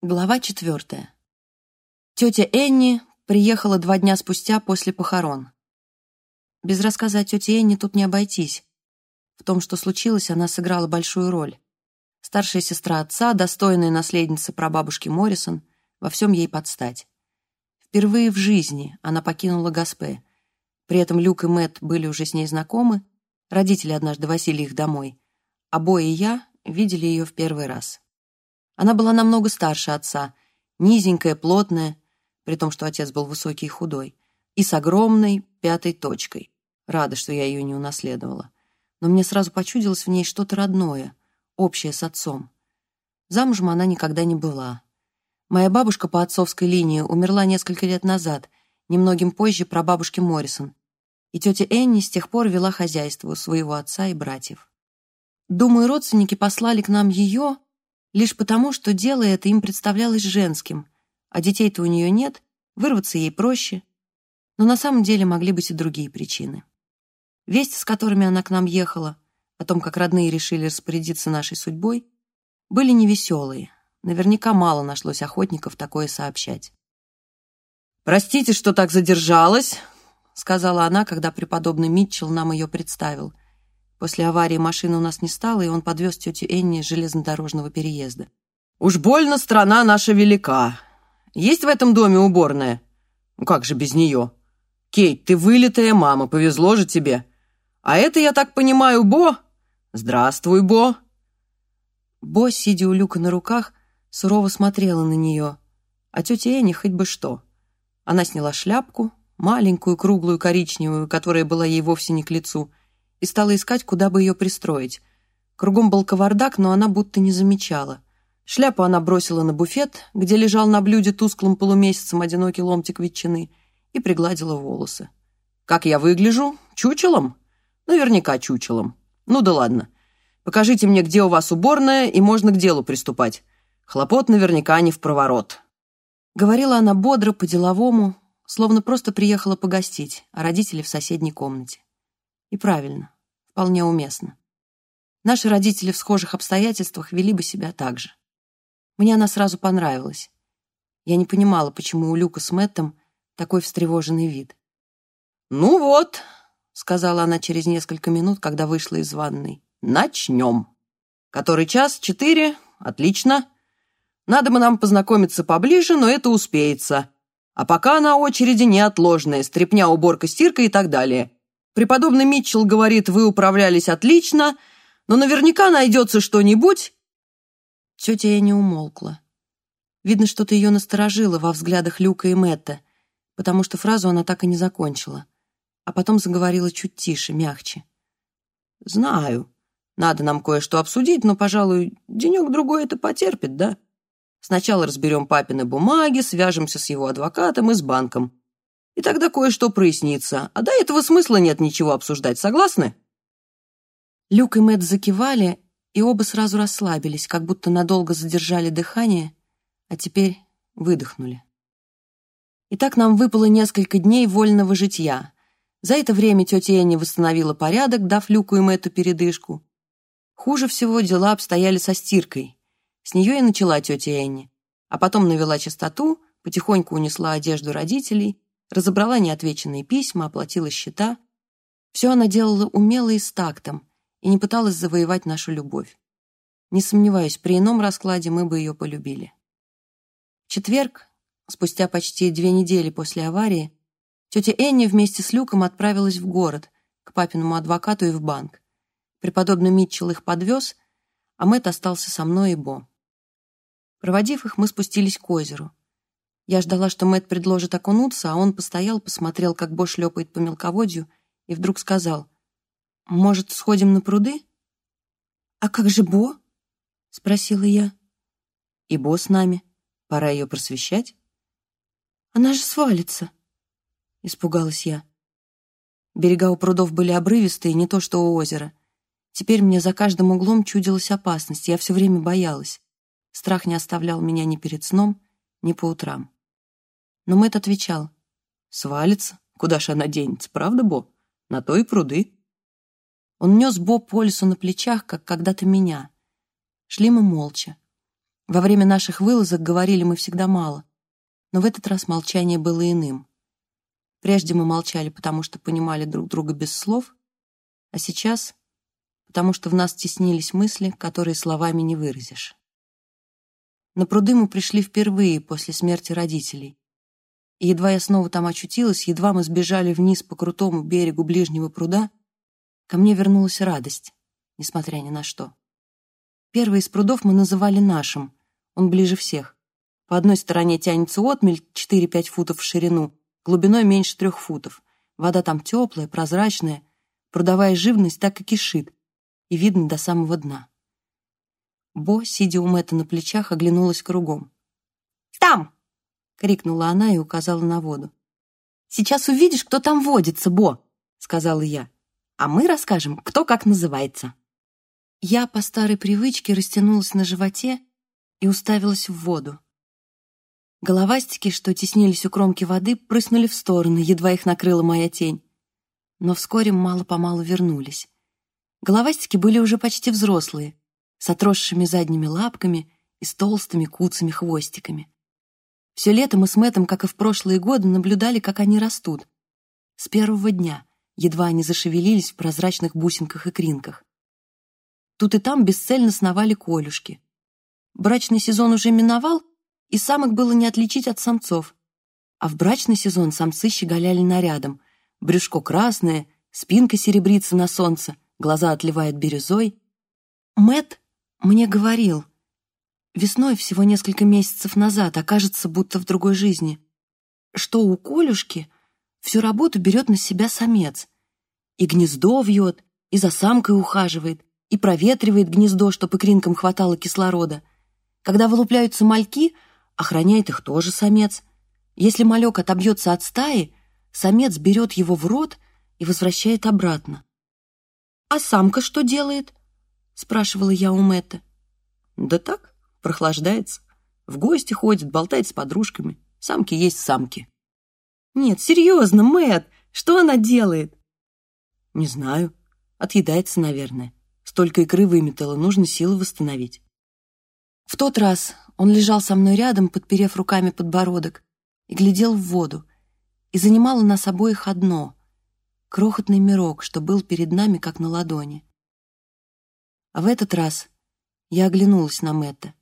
Глава четвертая. Тетя Энни приехала два дня спустя после похорон. Без рассказа о тете Энни тут не обойтись. В том, что случилось, она сыграла большую роль. Старшая сестра отца, достойная наследница прабабушки Моррисон, во всем ей подстать. Впервые в жизни она покинула Гаспе. При этом Люк и Мэтт были уже с ней знакомы, родители однажды возили их домой, Бо и я видели ее в первый раз. Она была намного старше отца, низенькая, плотная, при том, что отец был высокий и худой, и с огромной пятой точкой. Рада, что я ее не унаследовала. Но мне сразу почудилось в ней что-то родное, общее с отцом. Замужем она никогда не была. Моя бабушка по отцовской линии умерла несколько лет назад, немногим позже прабабушки Моррисон, и тетя Энни с тех пор вела хозяйство у своего отца и братьев. Думаю, родственники послали к нам ее, лишь потому, что дело это им представлялось женским, а детей-то у нее нет, вырваться ей проще. Но на самом деле могли быть и другие причины. Вести, с которыми она к нам ехала, о том, как родные решили распорядиться нашей судьбой, были невеселые. Наверняка мало нашлось охотников такое сообщать. «Простите, что так задержалась», — сказала она, когда преподобный Митчелл нам ее представил — После аварии машины у нас не стало, и он подвез тетю Энни с железнодорожного переезда. «Уж больно страна наша велика. Есть в этом доме уборная? Ну как же без нее? Кейт, ты вылитая мама, повезло же тебе. А это, я так понимаю, Бо? Здравствуй, Бо!» Бо, сидя у Люка на руках, сурово смотрела на нее, а тетя Энни хоть бы что. Она сняла шляпку, маленькую, круглую, коричневую, которая была ей вовсе не к лицу, и стала искать, куда бы ее пристроить. Кругом был кавардак, но она будто не замечала. Шляпу она бросила на буфет, где лежал на блюде тусклым полумесяцем одинокий ломтик ветчины, и пригладила волосы. «Как я выгляжу? Чучелом?» «Наверняка чучелом. Ну да ладно. Покажите мне, где у вас уборная, и можно к делу приступать. Хлопот наверняка не в проворот». Говорила она бодро, по-деловому, словно просто приехала погостить, а родители в соседней комнате. И правильно, вполне уместно. Наши родители в схожих обстоятельствах вели бы себя так же. Мне она сразу понравилась. Я не понимала, почему у Люка с Мэттом такой встревоженный вид. «Ну вот», — сказала она через несколько минут, когда вышла из ванной, — «начнем. Который час? Четыре? Отлично. Надо бы нам познакомиться поближе, но это успеется. А пока на очереди неотложная, стряпня, уборка, стирка и так далее. Преподобный Митчелл говорит, вы управлялись отлично, но наверняка найдется что-нибудь...» Тетя я не умолкла. Видно, что-то ее насторожило во взглядах Люка и Мэтта, потому что фразу она так и не закончила, а потом заговорила чуть тише, мягче. «Знаю, надо нам кое-что обсудить, но, пожалуй, денек-другой это потерпит, да? Сначала разберем папины бумаги, свяжемся с его адвокатом и с банком и тогда кое-что прояснится. А до этого смысла нет ничего обсуждать, согласны?» Люк и Мэтт закивали, и оба сразу расслабились, как будто надолго задержали дыхание, а теперь выдохнули. Итак, нам выпало несколько дней вольного житья. За это время тетя Энни восстановила порядок, дав Люку и Мэтту передышку. Хуже всего дела обстояли со стиркой. С нее и начала тетя Энни, а потом навела чистоту, потихоньку унесла одежду родителей разобрала неотвеченные письма, оплатила счета. Все она делала умело и с тактом, и не пыталась завоевать нашу любовь. Не сомневаюсь, при ином раскладе мы бы ее полюбили. В четверг, спустя почти две недели после аварии, тетя Энни вместе с Люком отправилась в город, к папиному адвокату и в банк. Преподобный Митчелл их подвез, а Мэтт остался со мной и Бо. Проводив их, мы спустились к озеру. Я ждала, что Мэт предложит окунуться, а он постоял, посмотрел, как Бо шлепает по мелководью, и вдруг сказал, «Может, сходим на пруды?» «А как же Бо?» — спросила я. «И Бо с нами. Пора ее просвещать». «Она же свалится», — испугалась я. Берега у прудов были обрывистые, не то что у озера. Теперь мне за каждым углом чудилась опасность, я все время боялась. Страх не оставлял меня ни перед сном, ни по утрам. Но Мэтт отвечал. «Свалится? Куда ж она денется, правда, Бо? На то и пруды». Он нес Бо по лесу на плечах, как когда-то меня. Шли мы молча. Во время наших вылазок говорили мы всегда мало, но в этот раз молчание было иным. Прежде мы молчали, потому что понимали друг друга без слов, а сейчас — потому что в нас теснились мысли, которые словами не выразишь. На пруды мы пришли впервые после смерти родителей. И едва я снова там очутилась, едва мы сбежали вниз по крутому берегу ближнего пруда, ко мне вернулась радость, несмотря ни на что. Первый из прудов мы называли нашим, он ближе всех. По одной стороне тянется отмель 4-5 футов в ширину, глубиной меньше трех футов. Вода там теплая, прозрачная, прудовая живность так и кишит, и видно до самого дна. Бо, сидя у Мэтта на плечах, оглянулась кругом. «Там!» — крикнула она и указала на воду. «Сейчас увидишь, кто там водится, Бо!» — сказала я. «А мы расскажем, кто как называется». Я по старой привычке растянулась на животе и уставилась в воду. Головастики, что теснились у кромки воды, прыснули в стороны, едва их накрыла моя тень. Но вскоре мало-помалу вернулись. Головастики были уже почти взрослые, с отросшими задними лапками и с толстыми куцами хвостиками. Все лето мы с Мэттом, как и в прошлые годы, наблюдали, как они растут. С первого дня, едва они зашевелились в прозрачных бусинках и кринках. Тут и там бесцельно сновали колюшки. Брачный сезон уже миновал, и самок было не отличить от самцов. А в брачный сезон самцы щеголяли нарядом. Брюшко красное, спинка серебрится на солнце — глаза отливают бирюзой. Мэт мне говорил, весной всего несколько месяцев назад, окажется будто в другой жизни, что у Колюшки всю работу берет на себя самец. И гнездо вьет, и за самкой ухаживает, и проветривает гнездо, чтобы икринкам хватало кислорода. Когда вылупляются мальки, охраняет их тоже самец. Если малек отобьется от стаи, самец берет его в рот и возвращает обратно. «А самка что делает?» — спрашивала я у Мэтта. «Да так, прохлаждается. В гости ходит, болтает с подружками. Самки есть самки». «Нет, серьезно, Мэтт, что она делает?» «Не знаю. Отъедается, наверное. Столько икры выметала, нужно силы восстановить». В тот раз он лежал со мной рядом, подперев руками подбородок, и глядел в воду, и занимало нас обоих одно крохотный мирок, что был перед нами как на ладони. А в этот раз я оглянулась на Мэтта.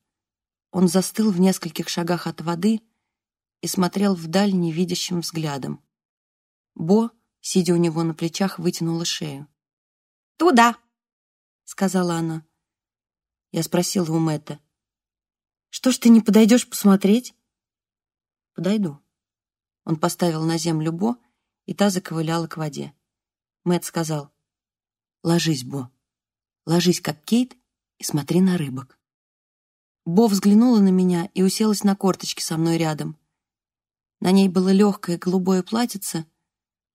Он застыл в нескольких шагах от воды и смотрел вдаль невидящим взглядом. Бо, сидя у него на плечах, вытянула шею. «Туда!» — сказала она. Я спросила у Мэтта. «Что ж ты не подойдешь посмотреть?» «Подойду». Он поставил на землю Бо, и та заковыляла к воде. Мэт сказал, «Ложись, Бо, ложись, как Кейт, и смотри на рыбок». Бо взглянула на меня и уселась на корточки со мной рядом. На ней было легкое голубое платьице,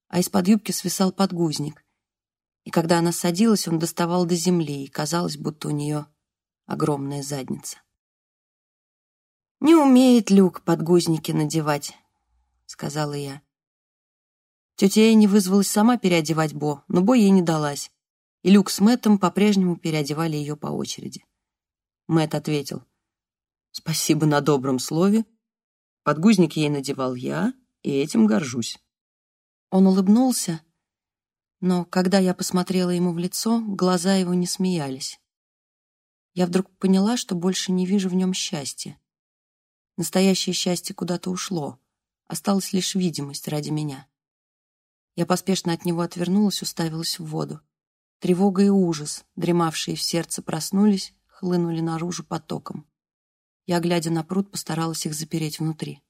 а из-под юбки свисал подгузник. И когда она садилась, он доставал до земли, и казалось, будто у нее огромная задница. «Не умеет Люк подгузники надевать», — сказала я. Тетя Энни вызвалась сама переодевать Бо, но Бо ей не далась, и Люк с Мэттом по-прежнему переодевали ее по очереди. Мэтт ответил, «Спасибо на добром слове. Подгузник ей надевал я, и этим горжусь». Он улыбнулся, но когда я посмотрела ему в лицо, глаза его не смеялись. Я вдруг поняла, что больше не вижу в нем счастья. Настоящее счастье куда-то ушло, осталась лишь видимость ради меня. Я поспешно от него отвернулась, уставилась в воду. Тревога и ужас, дремавшие в сердце, проснулись, хлынули наружу потоком. Я, глядя на пруд, постаралась их запереть внутри.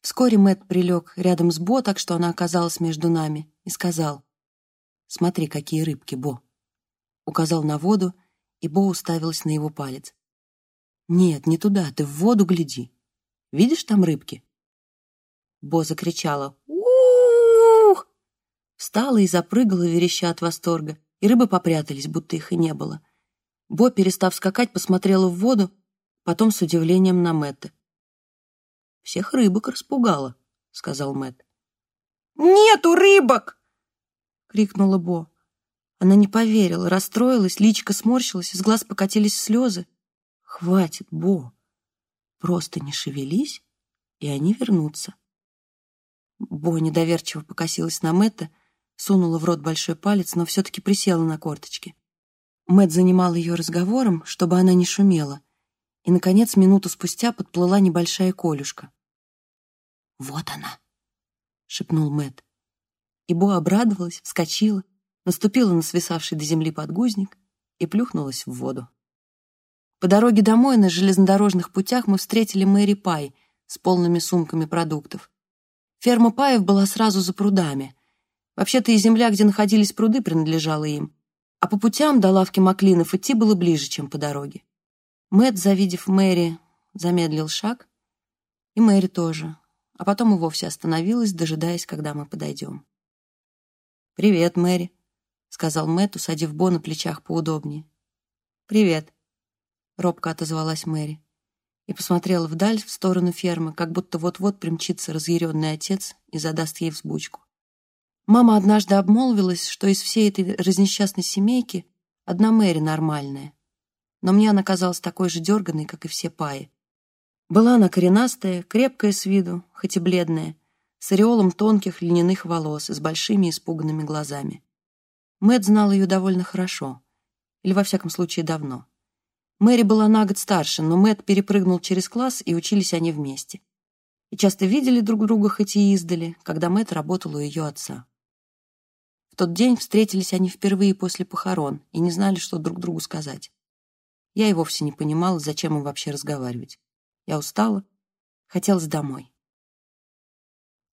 Вскоре Мэт прилег рядом с Бо, так что она оказалась между нами, и сказал, «Смотри, какие рыбки, Бо!» Указал на воду, и Бо уставилась на его палец. «Нет, не туда, ты в воду гляди. Видишь там рыбки?» Бо закричала Встала и запрыгала, вереща от восторга, и рыбы попрятались, будто их и не было. Бо, перестав скакать, посмотрела в воду, потом с удивлением на Мэтта. «Всех рыбок распугала», — сказал Мэтт. «Нету рыбок!» — крикнула Бо. Она не поверила, расстроилась, личико сморщилась, из глаз покатились слезы. «Хватит, Бо! Просто не шевелись, и они вернутся». Бо недоверчиво покосилась на Мэтта, сунула в рот большой палец, но все-таки присела на корточки. Мэтт занимал ее разговором, чтобы она не шумела, и, наконец, минуту спустя подплыла небольшая колюшка. «Вот она!» — шепнул Мэтт. И Бо обрадовалась, вскочила, наступила на свисавший до земли подгузник и плюхнулась в воду. По дороге домой на железнодорожных путях мы встретили Мэри Пай с полными сумками продуктов. Ферма Паев была сразу за прудами. Вообще-то и земля, где находились пруды, принадлежала им. А по путям до лавки Маклинов идти было ближе, чем по дороге. Мэт, завидев Мэри, замедлил шаг, и Мэри тоже, а потом и вовсе остановилась, дожидаясь, когда мы подойдем. «Привет, Мэри», — сказал Мэтт, усадив Бо на плечах поудобнее. «Привет», — робко отозвалась Мэри и посмотрела вдаль, в сторону фермы, как будто вот-вот примчится разъяренный отец и задаст ей взбучку. Мама однажды обмолвилась, что из всей этой разнесчастной семейки одна Мэри нормальная, но мне она казалась такой же дерганной, как и все паи. Была она коренастая, крепкая с виду, хоть и бледная, с ореолом тонких льняных волос и с большими испуганными глазами. Мэт знал ее довольно хорошо, или, во всяком случае, давно. Мэри была на год старше, но Мэт перепрыгнул через класс, и учились они вместе. И часто видели друг друга хоть и издали, когда Мэт работал у ее отца. В тот день встретились они впервые после похорон и не знали, что друг другу сказать. Я и вовсе не понимала, зачем им вообще разговаривать. Я устала, хотелось домой.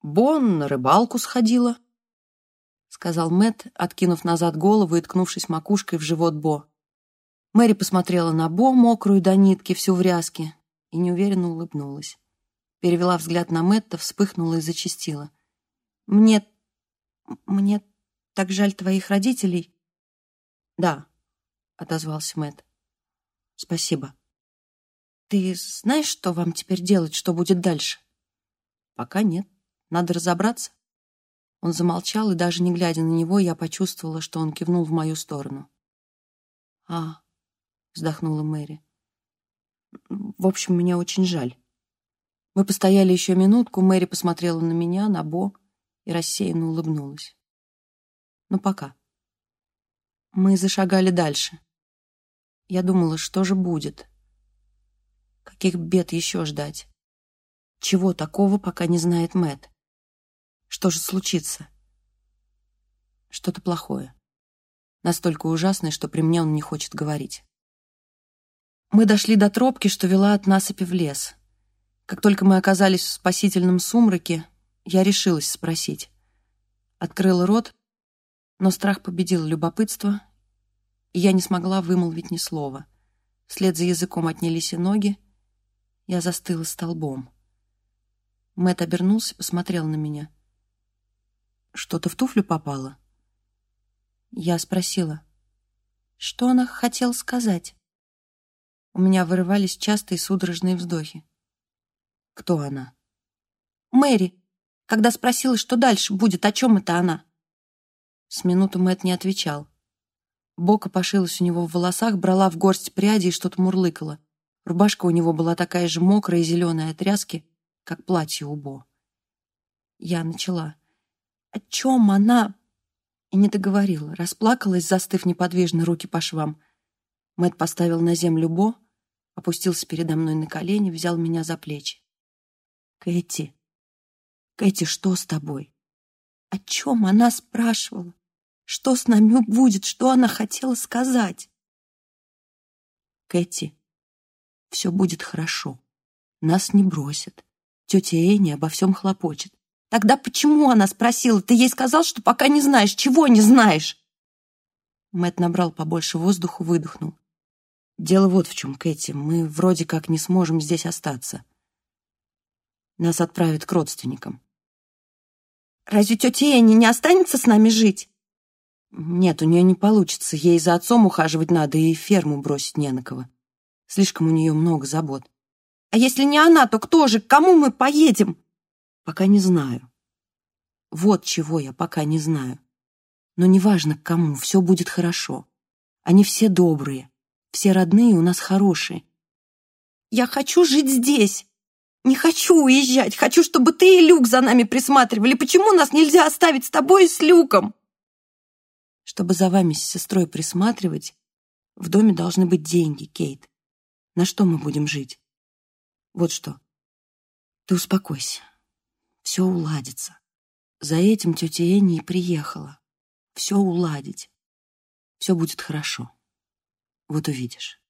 «Бон на рыбалку сходила», — сказал Мэт, откинув назад голову и ткнувшись макушкой в живот Бо. Мэри посмотрела на Бо, мокрую до нитки, всю в ряске, и неуверенно улыбнулась. Перевела взгляд на Мэтта, вспыхнула и зачастила. «Мне... мне так жаль твоих родителей». «Да», — отозвался Мэтт. Спасибо. Ты знаешь, что вам теперь делать, что будет дальше? Пока нет. Надо разобраться. Он замолчал, и даже не глядя на него, я почувствовала, что он кивнул в мою сторону. «А», — вздохнула Мэри. «В общем, мне очень жаль». Мы постояли еще минутку, Мэри посмотрела на меня, на Бо и рассеянно улыбнулась. «Ну, пока». Мы зашагали дальше. Я думала, что же будет? Каких бед еще ждать? Чего такого, пока не знает Мэт? Что же случится? Что-то плохое. Настолько ужасное, что при мне он не хочет говорить. Мы дошли до тропки, что вела от насыпи в лес. Как только мы оказались в спасительном сумраке, я решилась спросить. Открыла рот, но страх победил любопытство, и я не смогла вымолвить ни слова. Вслед за языком отнялись и ноги. Я застыла столбом. Мэт обернулся, посмотрел на меня. «Что-то в туфлю попало?» Я спросила, что она хотела сказать. У меня вырывались частые судорожные вздохи. «Кто она?» «Мэри, когда спросила, что дальше будет, о чем это она?» С минуту Мэт не отвечал. Бока пошилась у него в волосах, брала в горсть пряди и что-то мурлыкала. Рубашка у него была такая же мокрая и зеленая от тряски, как платье у Бо. Я начала. «О чем она?» И не договорила, расплакалась, застыв неподвижно руки по швам. Мэт поставил на землю Бо, опустился передо мной на колени, взял меня за плечи. «Кэти, Кэти, что с тобой?» «О чем она спрашивала?» Что с нами будет? Что она хотела сказать? Кэти, все будет хорошо. Нас не бросят. Тетя Энни обо всем хлопочет. Тогда почему она спросила? Ты ей сказал, что пока не знаешь. Чего не знаешь? Мэт набрал побольше воздуха, выдохнул. Дело вот в чем, Кэти. Мы вроде как не сможем здесь остаться. Нас отправят к родственникам. Разве тетя Энни не останется с нами жить? Нет, у нее не получится. Ей за отцом ухаживать надо и ферму бросить не на кого. Слишком у нее много забот. А если не она, то кто же? К кому мы поедем? Пока не знаю. Вот чего я пока не знаю. Но неважно к кому, все будет хорошо. Они все добрые, все родные у нас хорошие. Я хочу жить здесь. Не хочу уезжать. Хочу, чтобы ты и Люк за нами присматривали. Почему нас нельзя оставить с тобой и с Люком? Чтобы за вами с сестрой присматривать, в доме должны быть деньги, Кейт. На что мы будем жить? Вот что. Ты успокойся. Все уладится. За этим тетя Энни и приехала. Все уладить. Все будет хорошо. Вот увидишь.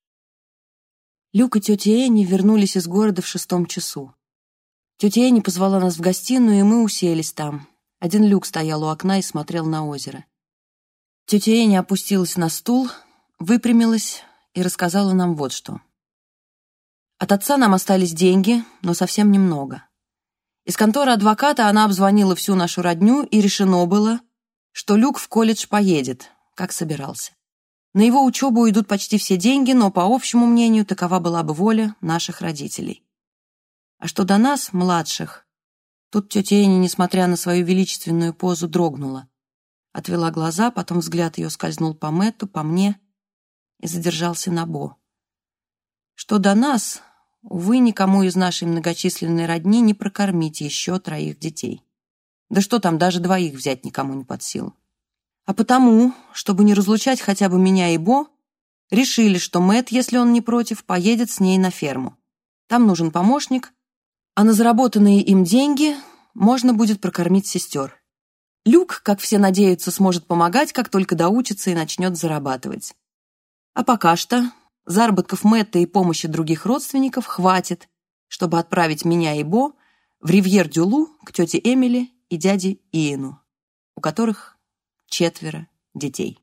Люк и тетя Энни вернулись из города в шестом часу. Тетя Энни позвала нас в гостиную, и мы уселись там. Один Люк стоял у окна и смотрел на озеро. Тетя Энни опустилась на стул, выпрямилась и рассказала нам вот что. От отца нам остались деньги, но совсем немного. Из конторы адвоката она обзвонила всю нашу родню, и решено было, что Люк в колледж поедет, как собирался. На его учебу уйдут почти все деньги, но, по общему мнению, такова была бы воля наших родителей. А что до нас, младших, тут тетя Эни, несмотря на свою величественную позу, дрогнула отвела глаза, потом взгляд ее скользнул по Мэтту, по мне и задержался на Бо. Что до нас, увы, никому из нашей многочисленной родни не прокормить еще троих детей. Да что там, даже двоих взять никому не под силу. А потому, чтобы не разлучать хотя бы меня и Бо, решили, что Мэт, если он не против, поедет с ней на ферму. Там нужен помощник, а на заработанные им деньги можно будет прокормить сестер. Люк, как все надеются, сможет помогать, как только доучится и начнет зарабатывать. А пока что заработков Мэтта и помощи других родственников хватит, чтобы отправить меня и Бо в Ривьер-Дюлу к тете Эмили и дяде Иену, у которых четверо детей.